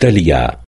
داليا